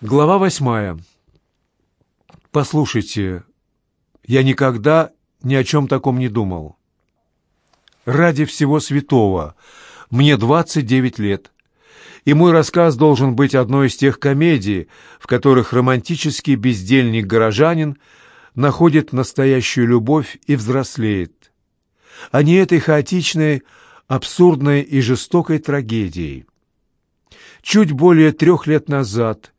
Глава восьмая. Послушайте, я никогда ни о чем таком не думал. Ради всего святого. Мне 29 лет. И мой рассказ должен быть одной из тех комедий, в которых романтический бездельник-горожанин находит настоящую любовь и взрослеет, а не этой хаотичной, абсурдной и жестокой трагедией. Чуть более трех лет назад –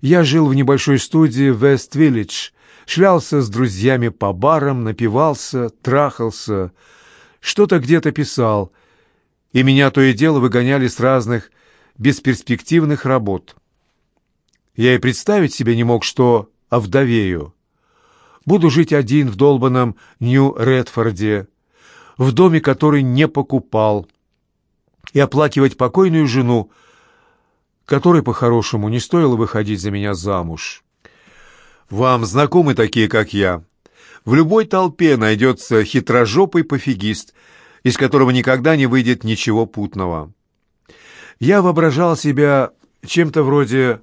я жил в небольшой студии в Вест-Виллидж, шлялся с друзьями по барам, напивался, трахался, что-то где-то писал, и меня то и дело выгоняли с разных бесперспективных работ. Я и представить себе не мог, что овдовею. Буду жить один в долбанном Нью-Редфорде, в доме, который не покупал, и оплакивать покойную жену, которой, по-хорошему, не стоило выходить за меня замуж. Вам знакомы такие, как я? В любой толпе найдется хитрожопый пофигист, из которого никогда не выйдет ничего путного. Я воображал себя чем-то вроде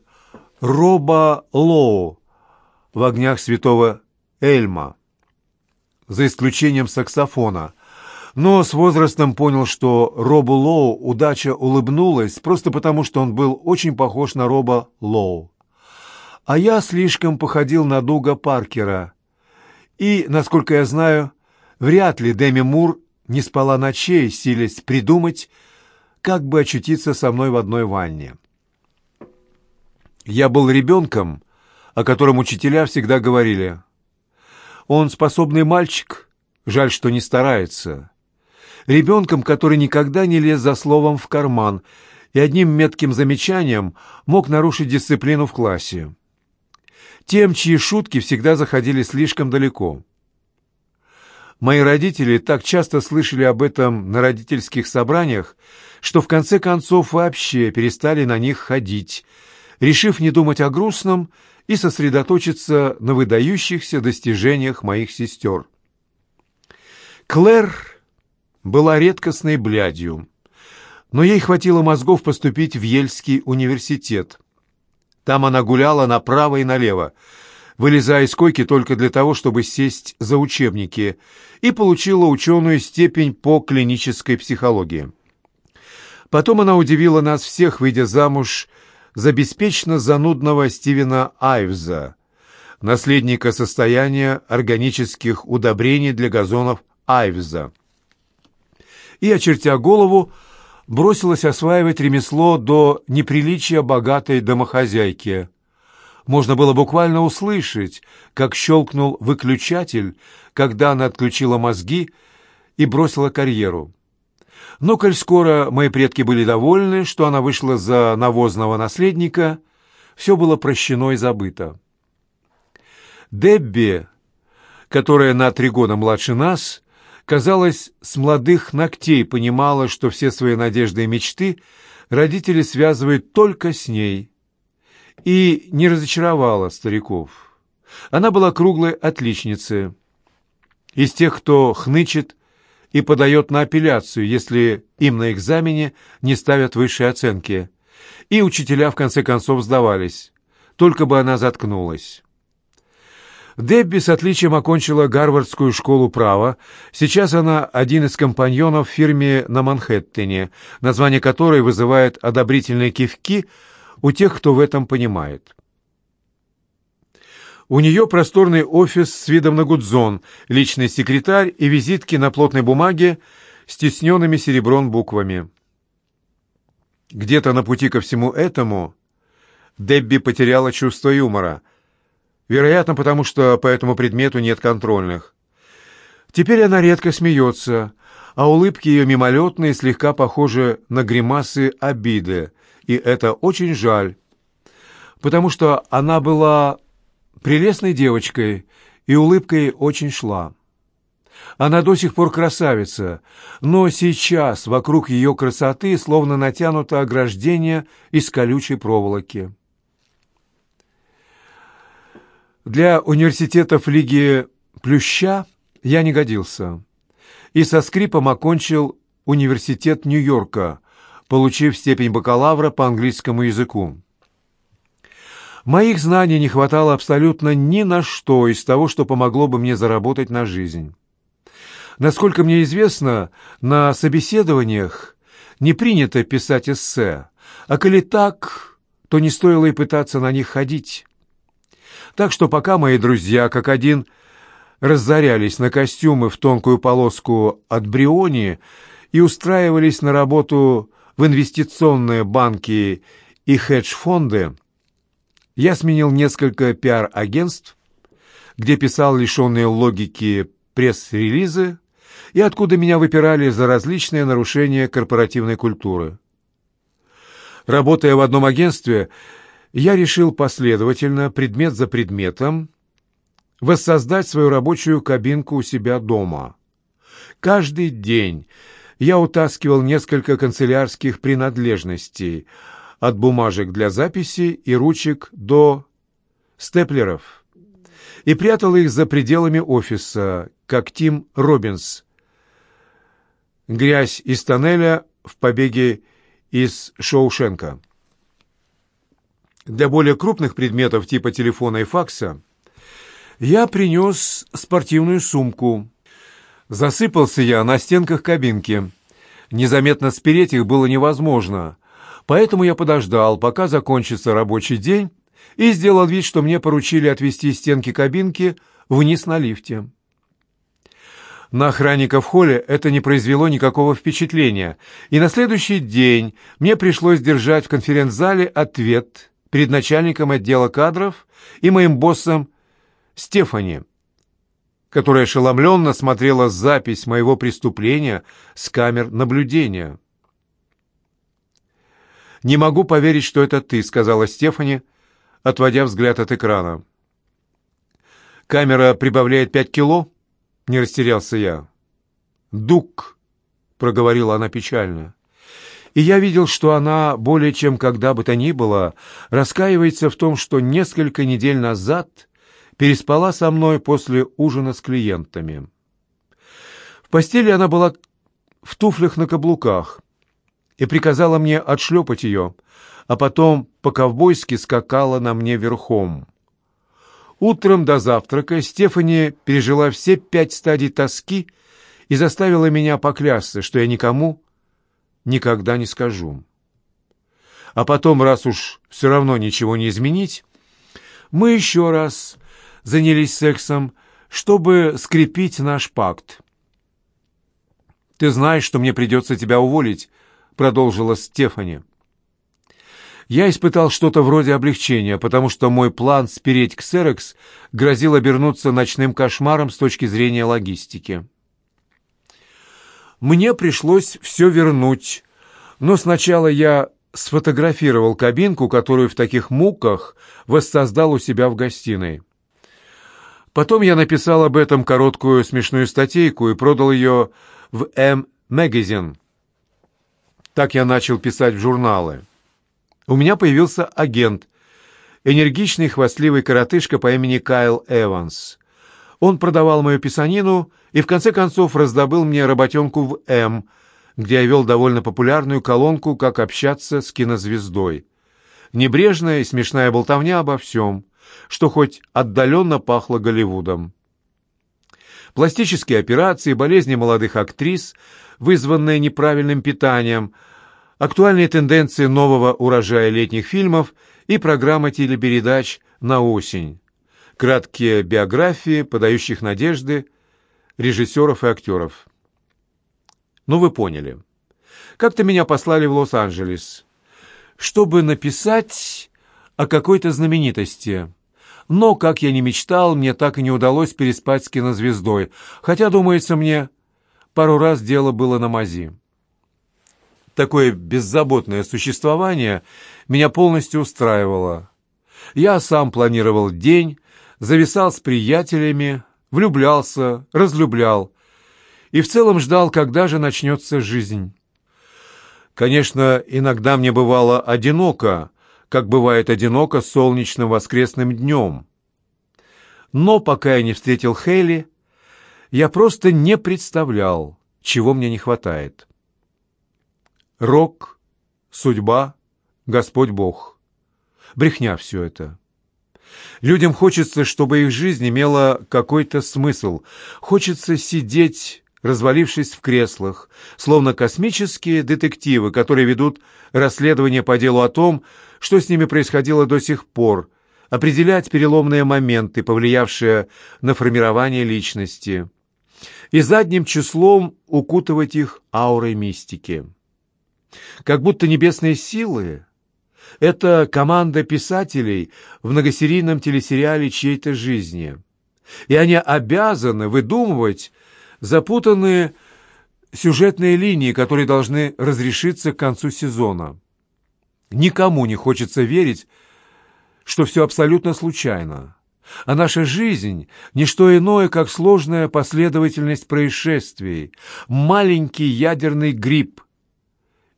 Роба Лоу в «Огнях святого Эльма», за исключением саксофона — но с возрастом понял, что Робу Лоу удача улыбнулась просто потому, что он был очень похож на Роба Лоу. А я слишком походил на Дуга Паркера. И, насколько я знаю, вряд ли Деми Мур не спала ночей, силясь придумать, как бы очутиться со мной в одной ванне. Я был ребенком, о котором учителя всегда говорили. Он способный мальчик, жаль, что не старается ребенком, который никогда не лез за словом в карман и одним метким замечанием мог нарушить дисциплину в классе. Тем, чьи шутки всегда заходили слишком далеко. Мои родители так часто слышали об этом на родительских собраниях, что в конце концов вообще перестали на них ходить, решив не думать о грустном и сосредоточиться на выдающихся достижениях моих сестер. Клэр была редкостной блядью, но ей хватило мозгов поступить в Ельский университет. Там она гуляла направо и налево, вылезая из койки только для того, чтобы сесть за учебники, и получила ученую степень по клинической психологии. Потом она удивила нас всех, выйдя замуж за беспечно занудного Стивена Айвза, наследника состояния органических удобрений для газонов Айвза и, очертя голову, бросилась осваивать ремесло до неприличия богатой домохозяйки. Можно было буквально услышать, как щелкнул выключатель, когда она отключила мозги и бросила карьеру. Но, коль скоро мои предки были довольны, что она вышла за навозного наследника, все было прощено и забыто. Дебби, которая на три года младше нас, казалось, с молодых ногтей понимала, что все свои надежды и мечты родители связывают только с ней, и не разочаровала стариков. Она была круглой отличницей, из тех, кто хнычет и подает на апелляцию, если им на экзамене не ставят высшие оценки, и учителя в конце концов сдавались, только бы она заткнулась. Дебби с отличием окончила Гарвардскую школу права. Сейчас она один из компаньонов в фирме на Манхэттене, название которой вызывает одобрительные кивки у тех, кто в этом понимает. У нее просторный офис с видом на Гудзон, личный секретарь и визитки на плотной бумаге с тесненными серебром буквами. Где-то на пути ко всему этому Дебби потеряла чувство юмора – Вероятно, потому что по этому предмету нет контрольных. Теперь она редко смеется, а улыбки ее мимолетные слегка похожи на гримасы обиды, и это очень жаль, потому что она была прелестной девочкой, и улыбкой очень шла. Она до сих пор красавица, но сейчас вокруг ее красоты словно натянуто ограждение из колючей проволоки. Для университетов Лиги Плюща я не годился. И со скрипом окончил университет Нью-Йорка, получив степень бакалавра по английскому языку. Моих знаний не хватало абсолютно ни на что из того, что помогло бы мне заработать на жизнь. Насколько мне известно, на собеседованиях не принято писать эссе, а коли так, то не стоило и пытаться на них ходить. Так что пока мои друзья, как один, разорялись на костюмы в тонкую полоску от Бриони и устраивались на работу в инвестиционные банки и хедж-фонды, я сменил несколько пиар-агентств, где писал лишенные логики пресс-релизы и откуда меня выпирали за различные нарушения корпоративной культуры. Работая в одном агентстве, я решил последовательно, предмет за предметом, воссоздать свою рабочую кабинку у себя дома. Каждый день я утаскивал несколько канцелярских принадлежностей, от бумажек для записи и ручек до степлеров, и прятал их за пределами офиса, как Тим Робинс. Грязь из тоннеля в побеге из Шоушенка. Для более крупных предметов типа телефона и факса я принес спортивную сумку. Засыпался я на стенках кабинки. Незаметно спереть их было невозможно, поэтому я подождал, пока закончится рабочий день, и сделал вид, что мне поручили отвести стенки кабинки вниз на лифте. На охранника в холле это не произвело никакого впечатления, и на следующий день мне пришлось держать в конференц-зале ответ перед начальником отдела кадров и моим боссом Стефани, которая ошеломленно смотрела запись моего преступления с камер наблюдения. «Не могу поверить, что это ты», — сказала Стефани, отводя взгляд от экрана. «Камера прибавляет пять кило?» — не растерялся я. «Дук», — проговорила она печально. И я видел, что она более чем когда бы то ни было раскаивается в том, что несколько недель назад переспала со мной после ужина с клиентами. В постели она была в туфлях на каблуках и приказала мне отшлепать ее, а потом по-ковбойски скакала на мне верхом. Утром до завтрака Стефани пережила все пять стадий тоски и заставила меня поклясться, что я никому никогда не скажу. А потом, раз уж все равно ничего не изменить, мы еще раз занялись сексом, чтобы скрепить наш пакт. «Ты знаешь, что мне придется тебя уволить», — продолжила Стефани. Я испытал что-то вроде облегчения, потому что мой план спереть Ксерекс грозил обернуться ночным кошмаром с точки зрения логистики. Мне пришлось все вернуть, но сначала я сфотографировал кабинку, которую в таких муках воссоздал у себя в гостиной. Потом я написал об этом короткую смешную статейку и продал ее в M Magazine. Так я начал писать в журналы. У меня появился агент, энергичный хвастливый коротышка по имени Кайл Эванс. Он продавал мою писанину и в конце концов раздобыл мне работенку в «М», где я вел довольно популярную колонку «Как общаться с кинозвездой». Небрежная и смешная болтовня обо всем что хоть отдаленно пахло Голливудом. Пластические операции, болезни молодых актрис, вызванные неправильным питанием, актуальные тенденции нового урожая летних фильмов и программа телепередач на осень, краткие биографии, подающих надежды, режиссеров и актеров. Ну, вы поняли. Как-то меня послали в Лос-Анджелес, чтобы написать о какой-то знаменитости – но, как я не мечтал, мне так и не удалось переспать с кинозвездой, хотя, думается мне, пару раз дело было на мази. Такое беззаботное существование меня полностью устраивало. Я сам планировал день, зависал с приятелями, влюблялся, разлюблял и в целом ждал, когда же начнется жизнь. Конечно, иногда мне бывало одиноко, как бывает одиноко солнечным воскресным днем. Но пока я не встретил Хейли, я просто не представлял, чего мне не хватает. Рок, судьба, Господь Бог. Брехня все это. Людям хочется, чтобы их жизнь имела какой-то смысл. Хочется сидеть, развалившись в креслах, словно космические детективы, которые ведут расследование по делу о том, что с ними происходило до сих пор, определять переломные моменты, повлиявшие на формирование личности, и задним числом укутывать их аурой мистики. Как будто небесные силы — это команда писателей в многосерийном телесериале чьей-то жизни, и они обязаны выдумывать запутанные сюжетные линии, которые должны разрешиться к концу сезона. Никому не хочется верить, что все абсолютно случайно, а наша жизнь — не что иное, как сложная последовательность происшествий, маленький ядерный гриб,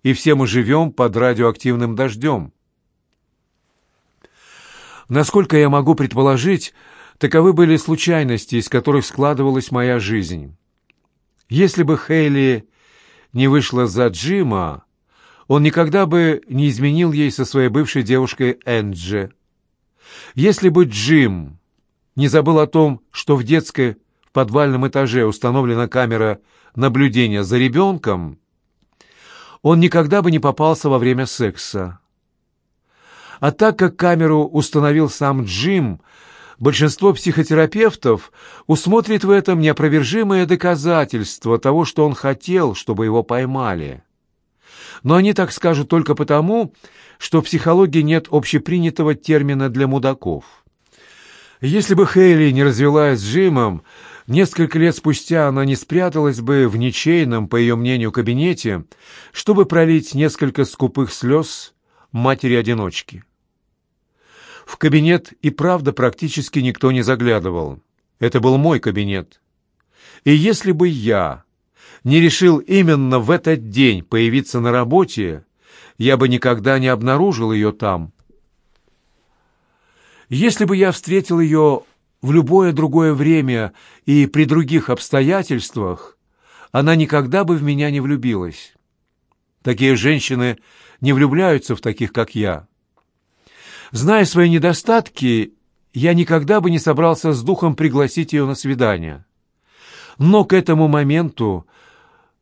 и все мы живем под радиоактивным дождем. Насколько я могу предположить, таковы были случайности, из которых складывалась моя жизнь. Если бы Хейли не вышла за Джима, он никогда бы не изменил ей со своей бывшей девушкой Энджи. Если бы Джим не забыл о том, что в детской в подвальном этаже установлена камера наблюдения за ребенком, он никогда бы не попался во время секса. А так как камеру установил сам Джим, большинство психотерапевтов усмотрит в этом неопровержимое доказательство того, что он хотел, чтобы его поймали. Но они так скажут только потому, что в психологии нет общепринятого термина для мудаков. Если бы Хейли не развелась с Джимом, несколько лет спустя она не спряталась бы в ничейном, по ее мнению, кабинете, чтобы пролить несколько скупых слез матери-одиночки. В кабинет и правда практически никто не заглядывал. Это был мой кабинет. И если бы я не решил именно в этот день появиться на работе, я бы никогда не обнаружил ее там. Если бы я встретил ее в любое другое время и при других обстоятельствах, она никогда бы в меня не влюбилась. Такие женщины не влюбляются в таких, как я. Зная свои недостатки, я никогда бы не собрался с духом пригласить ее на свидание. Но к этому моменту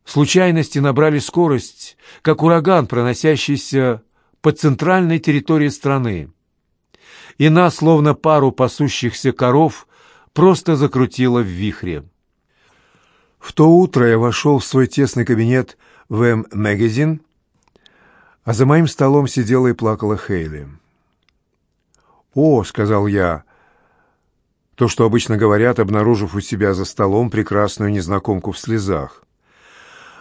случайности набрали скорость, как ураган, проносящийся по центральной территории страны. И нас, словно пару пасущихся коров, просто закрутило в вихре. В то утро я вошел в свой тесный кабинет в М-Магазин, а за моим столом сидела и плакала Хейли. «О», — сказал я, — то, что обычно говорят, обнаружив у себя за столом прекрасную незнакомку в слезах.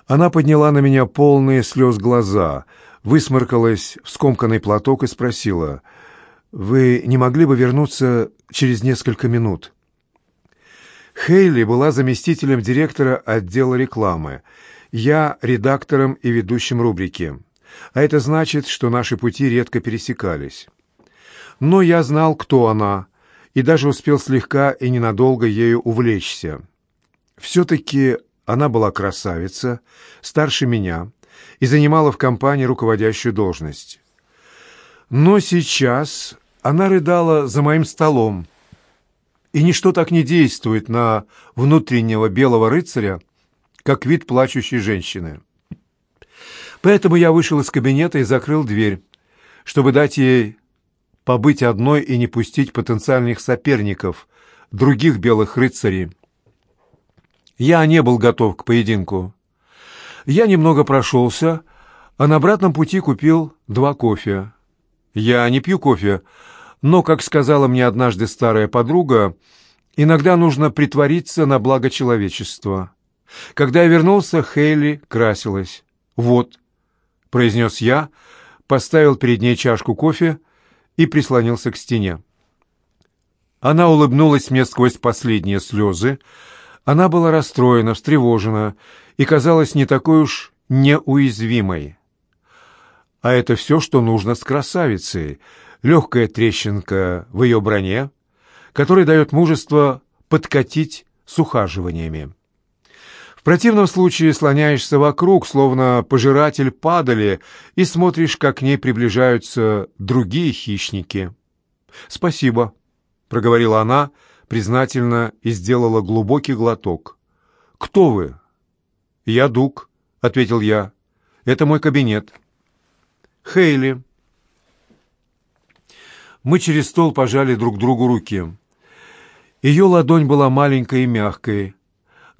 Она подняла на меня полные слез глаза, высморкалась в скомканный платок и спросила, «Вы не могли бы вернуться через несколько минут?» Хейли была заместителем директора отдела рекламы, я — редактором и ведущим рубрики. А это значит, что наши пути редко пересекались. Но я знал, кто она, и даже успел слегка и ненадолго ею увлечься. Все-таки она была красавица, старше меня, и занимала в компании руководящую должность. Но сейчас она рыдала за моим столом, и ничто так не действует на внутреннего белого рыцаря, как вид плачущей женщины. Поэтому я вышел из кабинета и закрыл дверь, чтобы дать ей побыть одной и не пустить потенциальных соперников, других белых рыцарей. Я не был готов к поединку. Я немного прошелся, а на обратном пути купил два кофе. Я не пью кофе, но, как сказала мне однажды старая подруга, иногда нужно притвориться на благо человечества. Когда я вернулся, Хейли красилась. «Вот», — произнес я, поставил перед ней чашку кофе и прислонился к стене. Она улыбнулась мне сквозь последние слезы. Она была расстроена, встревожена и казалась не такой уж неуязвимой. А это все, что нужно с красавицей. Легкая трещинка в ее броне, которая дает мужество подкатить с ухаживаниями. В противном случае слоняешься вокруг, словно пожиратель падали, и смотришь, как к ней приближаются другие хищники. «Спасибо», проговорила она признательно и сделала глубокий глоток. «Кто вы?» «Я Дуг», — ответил я. «Это мой кабинет». «Хейли». Мы через стол пожали друг другу руки. Ее ладонь была маленькой и мягкой.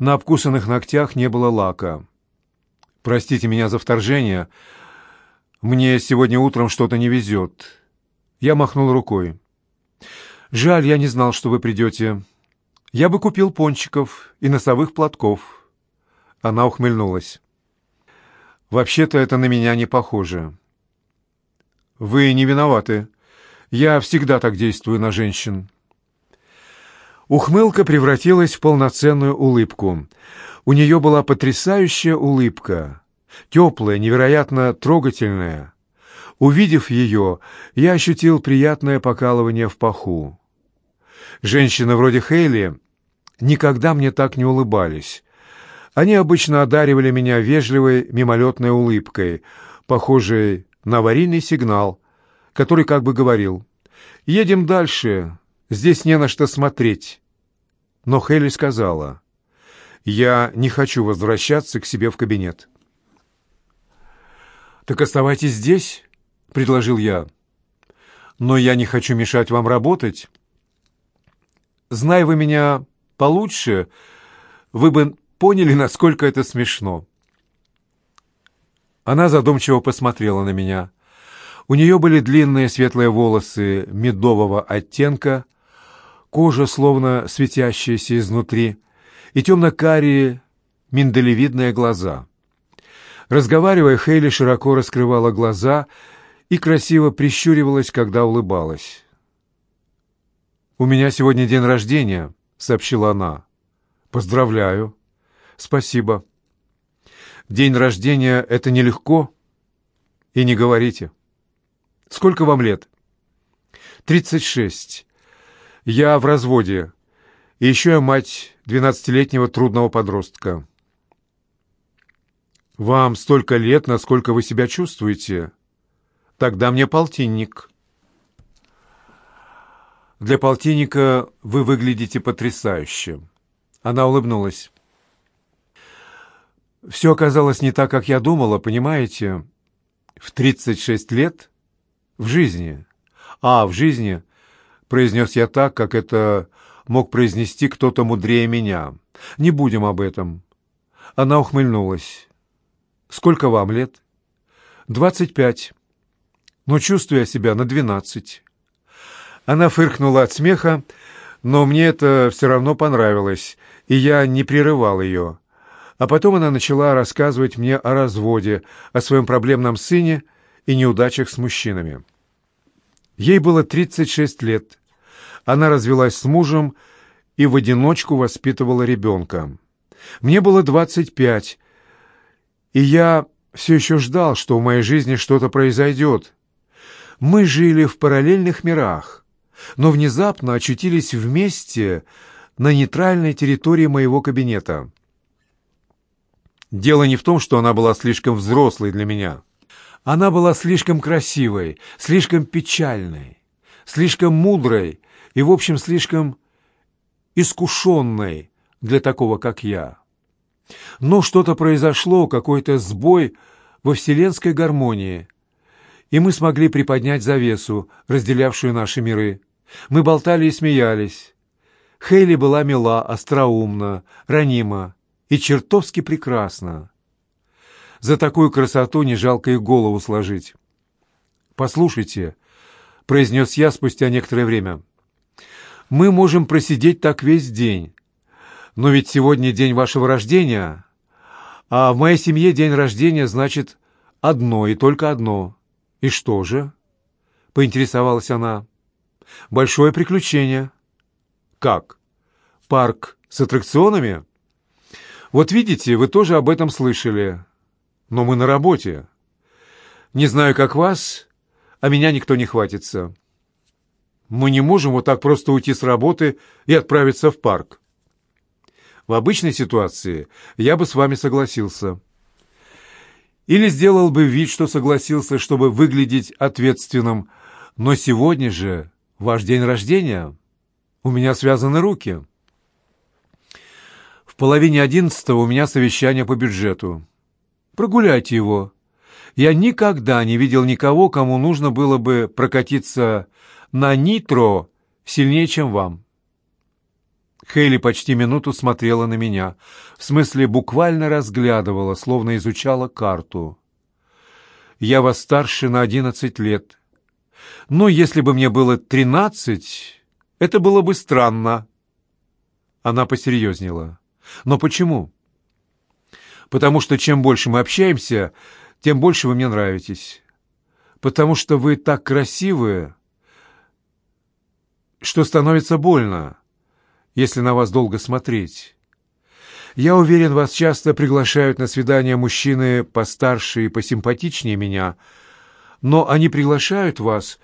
На обкусанных ногтях не было лака. «Простите меня за вторжение. Мне сегодня утром что-то не везет». Я махнул рукой. «Жаль, я не знал, что вы придете. Я бы купил пончиков и носовых платков». Она ухмыльнулась. «Вообще-то это на меня не похоже». «Вы не виноваты. Я всегда так действую на женщин». Ухмылка превратилась в полноценную улыбку. У нее была потрясающая улыбка, теплая, невероятно трогательная. Увидев ее, я ощутил приятное покалывание в паху. Женщины вроде Хейли никогда мне так не улыбались. Они обычно одаривали меня вежливой мимолетной улыбкой, похожей на аварийный сигнал, который как бы говорил «Едем дальше, здесь не на что смотреть». Но Хейли сказала «Я не хочу возвращаться к себе в кабинет». «Так оставайтесь здесь», — предложил я. «Но я не хочу мешать вам работать». Зная вы меня получше, вы бы поняли, насколько это смешно. Она задумчиво посмотрела на меня. У нее были длинные светлые волосы медового оттенка, кожа словно светящаяся изнутри, и темно-карие миндалевидные глаза. Разговаривая, Хейли широко раскрывала глаза и красиво прищуривалась, когда улыбалась. «У меня сегодня день рождения», — сообщила она. «Поздравляю». «Спасибо». «День рождения — это нелегко?» «И не говорите». «Сколько вам лет?» «Тридцать шесть. Я в разводе. И еще я мать двенадцатилетнего трудного подростка». «Вам столько лет, насколько вы себя чувствуете?» «Тогда мне полтинник». Для полтинника вы выглядите потрясающе». Она улыбнулась. «Все оказалось не так, как я думала, понимаете? В 36 лет? В жизни. А, в жизни, произнес я так, как это мог произнести кто-то мудрее меня. Не будем об этом». Она ухмыльнулась. «Сколько вам лет?» «Двадцать пять. Но чувствую я себя на двенадцать». Она фыркнула от смеха, но мне это все равно понравилось, и я не прерывал ее. А потом она начала рассказывать мне о разводе, о своем проблемном сыне и неудачах с мужчинами. Ей было 36 лет. Она развелась с мужем и в одиночку воспитывала ребенка. Мне было 25, и я все еще ждал, что в моей жизни что-то произойдет. Мы жили в параллельных мирах но внезапно очутились вместе на нейтральной территории моего кабинета. Дело не в том, что она была слишком взрослой для меня. Она была слишком красивой, слишком печальной, слишком мудрой и, в общем, слишком искушенной для такого, как я. Но что-то произошло, какой-то сбой во вселенской гармонии, и мы смогли приподнять завесу, разделявшую наши миры. Мы болтали и смеялись. Хейли была мила, остроумна, ранима и чертовски прекрасна. За такую красоту не жалко и голову сложить. «Послушайте», — произнес я спустя некоторое время, — «мы можем просидеть так весь день. Но ведь сегодня день вашего рождения, а в моей семье день рождения значит одно и только одно. И что же?» — поинтересовалась она. Большое приключение. Как? Парк с аттракционами? Вот видите, вы тоже об этом слышали. Но мы на работе. Не знаю, как вас, а меня никто не хватится. Мы не можем вот так просто уйти с работы и отправиться в парк. В обычной ситуации я бы с вами согласился. Или сделал бы вид, что согласился, чтобы выглядеть ответственным. Но сегодня же Ваш день рождения? У меня связаны руки. В половине одиннадцатого у меня совещание по бюджету. Прогуляйте его. Я никогда не видел никого, кому нужно было бы прокатиться на нитро сильнее, чем вам. Хейли почти минуту смотрела на меня. В смысле, буквально разглядывала, словно изучала карту. «Я вас старше на одиннадцать лет. Но если бы мне было тринадцать, это было бы странно». Она посерьезнела. «Но почему?» «Потому что чем больше мы общаемся, тем больше вы мне нравитесь. Потому что вы так красивые, что становится больно» если на вас долго смотреть. Я уверен, вас часто приглашают на свидания мужчины постарше и посимпатичнее меня, но они приглашают вас,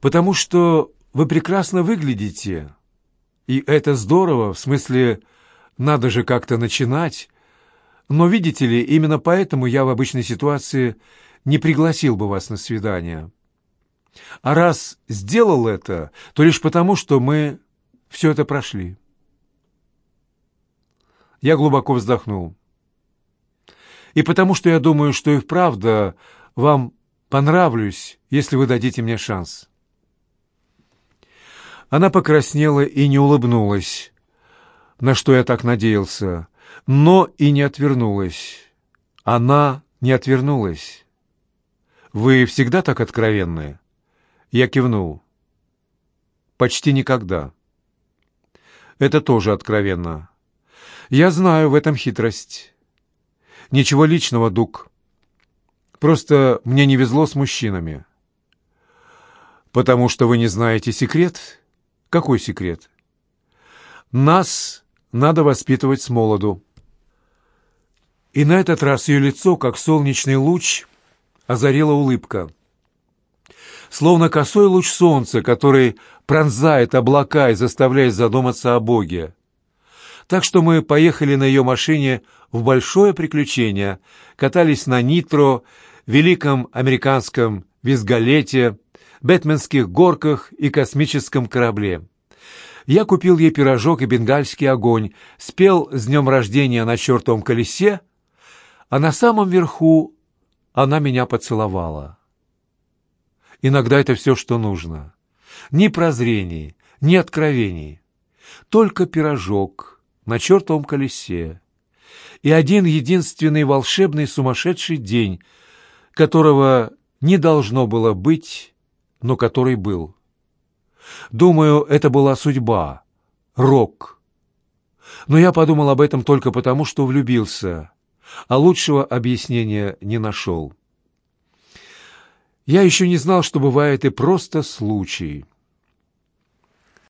потому что вы прекрасно выглядите. И это здорово, в смысле, надо же как-то начинать. Но, видите ли, именно поэтому я в обычной ситуации не пригласил бы вас на свидание. А раз сделал это, то лишь потому, что мы все это прошли. Я глубоко вздохнул. И потому что я думаю, что и вправду вам понравлюсь, если вы дадите мне шанс. Она покраснела и не улыбнулась, на что я так надеялся, но и не отвернулась. Она не отвернулась. «Вы всегда так откровенны?» Я кивнул. «Почти никогда». «Это тоже откровенно». Я знаю в этом хитрость. Ничего личного, Дук. Просто мне не везло с мужчинами. Потому что вы не знаете секрет? Какой секрет? Нас надо воспитывать с молоду. И на этот раз ее лицо, как солнечный луч, озарила улыбка. Словно косой луч солнца, который пронзает облака и заставляет задуматься о Боге. Так что мы поехали на ее машине в большое приключение, катались на Нитро, великом американском визгалете, бэтменских горках и космическом корабле. Я купил ей пирожок и бенгальский огонь, спел с днем рождения на чертовом колесе, а на самом верху она меня поцеловала. Иногда это все, что нужно. Ни прозрений, ни откровений. Только пирожок — на чертовом колесе, и один единственный волшебный сумасшедший день, которого не должно было быть, но который был. Думаю, это была судьба, рок. Но я подумал об этом только потому, что влюбился, а лучшего объяснения не нашел. Я еще не знал, что бывает и просто случай.